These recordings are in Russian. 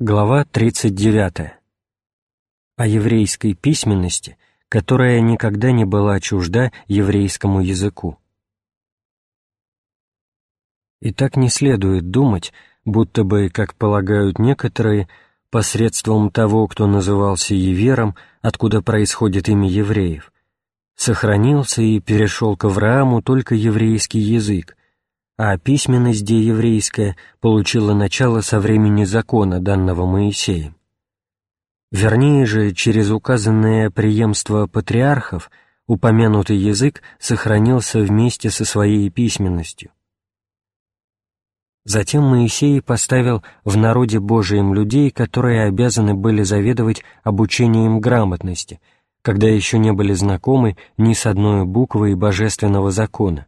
Глава 39. О еврейской письменности, которая никогда не была чужда еврейскому языку. И так не следует думать, будто бы, как полагают некоторые, посредством того, кто назывался Евером, откуда происходит имя евреев, сохранился и перешел к Аврааму только еврейский язык, а письменность дееврейская получила начало со времени закона, данного Моисеем. Вернее же, через указанное преемство патриархов упомянутый язык сохранился вместе со своей письменностью. Затем Моисей поставил в народе Божием людей, которые обязаны были заведовать обучением грамотности, когда еще не были знакомы ни с одной буквой божественного закона —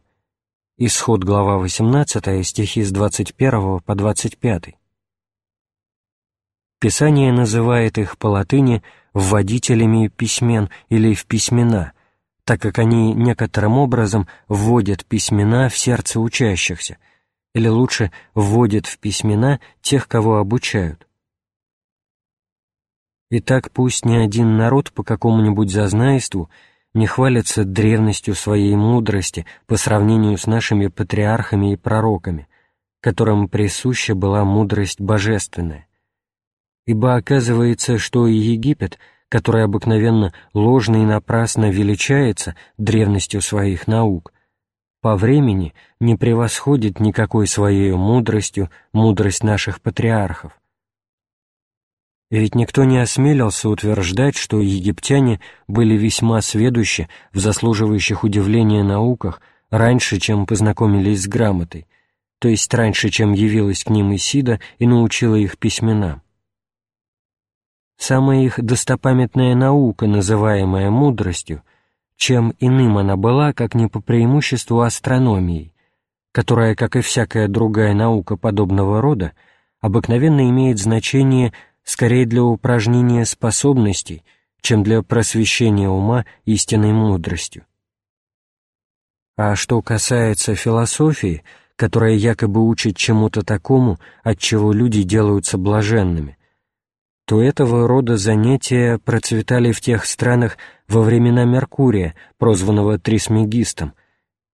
Исход, глава 18, стихи с 21 по 25. Писание называет их по латыни «вводителями письмен» или «в письмена», так как они некоторым образом вводят письмена в сердце учащихся, или лучше вводят в письмена тех, кого обучают. Итак, пусть ни один народ по какому-нибудь зазнайству – не хвалится древностью своей мудрости по сравнению с нашими патриархами и пророками, которым присуща была мудрость божественная. Ибо оказывается, что и Египет, который обыкновенно ложно и напрасно величается древностью своих наук, по времени не превосходит никакой своей мудростью мудрость наших патриархов. Ведь никто не осмелился утверждать, что египтяне были весьма сведущи в заслуживающих удивления науках раньше, чем познакомились с грамотой, то есть раньше, чем явилась к ним Исида и научила их письменам. Самая их достопамятная наука, называемая мудростью, чем иным она была, как не по преимуществу астрономией, которая, как и всякая другая наука подобного рода, обыкновенно имеет значение – скорее для упражнения способностей, чем для просвещения ума истинной мудростью. А что касается философии, которая якобы учит чему-то такому, от чего люди делаются блаженными, то этого рода занятия процветали в тех странах во времена Меркурия, прозванного Трисмегистом,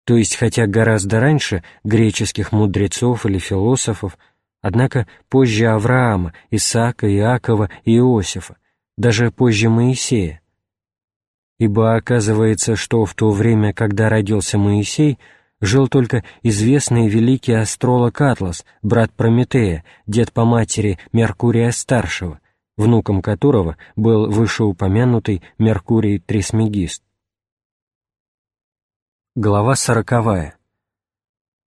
то есть хотя гораздо раньше греческих мудрецов или философов, Однако позже Авраама, Исаака, Иакова и Иосифа, даже позже Моисея. Ибо оказывается, что в то время, когда родился Моисей, жил только известный великий астролог Атлас, брат Прометея, дед по матери Меркурия-старшего, внуком которого был вышеупомянутый Меркурий Трисмегист. Глава сороковая.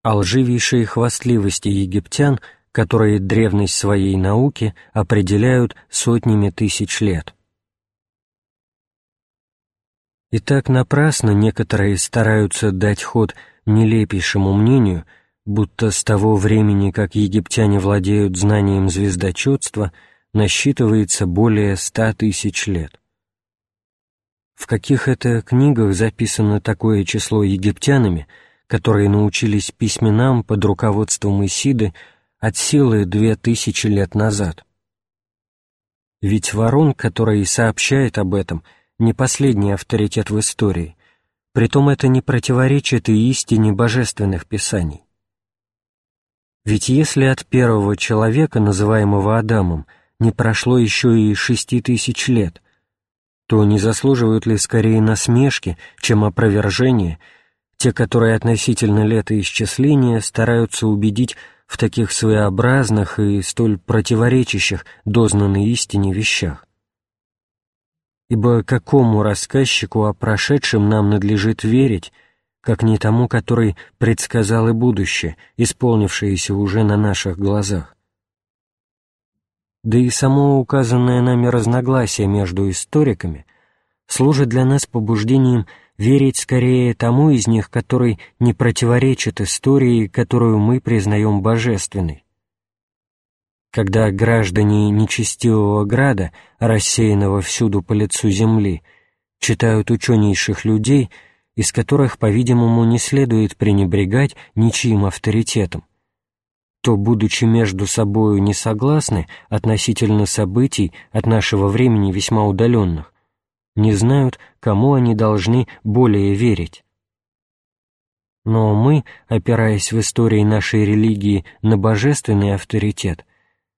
О лживейшей хвастливости египтян – которые древность своей науки определяют сотнями тысяч лет. И так напрасно некоторые стараются дать ход нелепейшему мнению, будто с того времени, как египтяне владеют знанием звездочетства, насчитывается более ста тысяч лет. В каких это книгах записано такое число египтянами, которые научились письменам под руководством Исиды от силы две тысячи лет назад. Ведь Ворон, который сообщает об этом, не последний авторитет в истории, притом это не противоречит и истине божественных писаний. Ведь если от первого человека, называемого Адамом, не прошло еще и шести тысяч лет, то не заслуживают ли скорее насмешки, чем опровержения, те, которые относительно летоисчисления стараются убедить в таких своеобразных и столь противоречащих дознанной истине вещах. Ибо какому рассказчику о прошедшем нам надлежит верить, как не тому, который предсказал и будущее, исполнившееся уже на наших глазах? Да и само указанное нами разногласие между историками служит для нас побуждением верить скорее тому из них, который не противоречит истории, которую мы признаем божественной. Когда граждане нечестивого града, рассеянного всюду по лицу земли, читают ученейших людей, из которых, по-видимому, не следует пренебрегать ничьим авторитетом, что, будучи между собою не согласны относительно событий от нашего времени весьма удаленных, не знают, кому они должны более верить. Но мы, опираясь в истории нашей религии на божественный авторитет,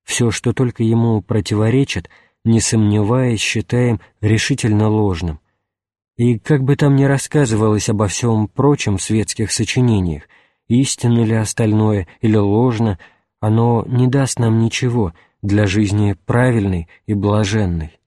все, что только ему противоречит, не сомневаясь, считаем решительно ложным. И как бы там ни рассказывалось обо всем прочем в светских сочинениях, истинно ли остальное или ложно, оно не даст нам ничего для жизни правильной и блаженной.